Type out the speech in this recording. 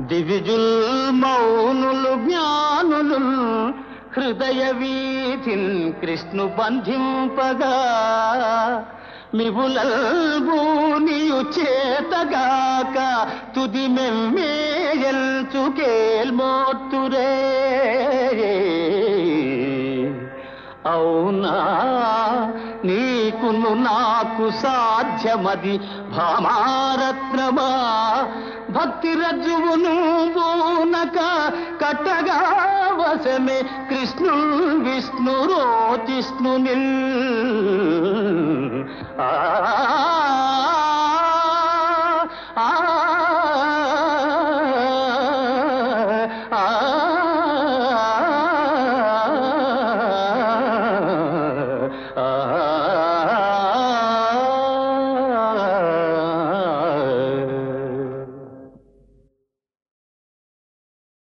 దివిజుల్ మౌనులు జ్ఞానులు హృదయ వీధిన్ కృష్ణు బంధింపగా. మివులల్బూనియు చేతగాక తుది మెమ్మేయల్చుకేల్మోత్తురే అవునా నీకును నాకు సాధ్యమది భామారత్నమా? భక్తి రజ్జువును బూనక కట్టగా వశమే కృష్ణు విష్ణు రోజిష్ణు నిల్ ఆ